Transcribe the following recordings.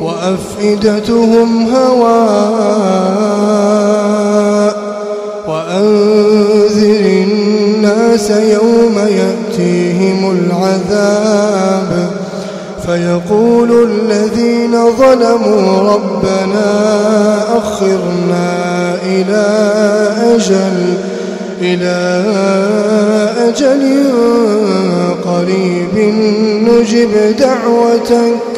وأفئدتهم هواء وأنذر الناس يوم يأتيهم العذاب فيقول الذين ظلموا ربنا أخرنا إلى أجل إلى أجل قريب نجب دعوتك.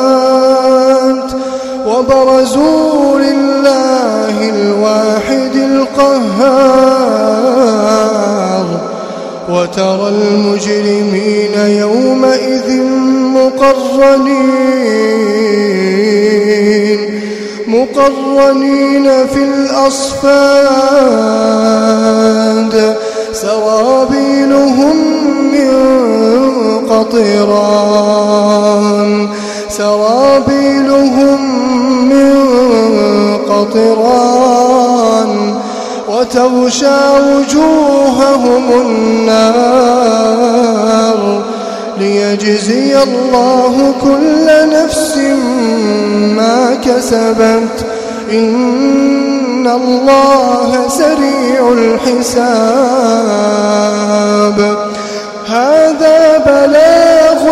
وبرزوا لله الواحد القهار. وترى المجرمين يومئذ مقرنين. مقرنين في الأصفاد. سرابيلهم من قطران. سرابيلهم قطران وتغشى وجوههم النار ليجزي الله كل نفس ما كسبت. إن الله سريع الحساب. هذا بلاغ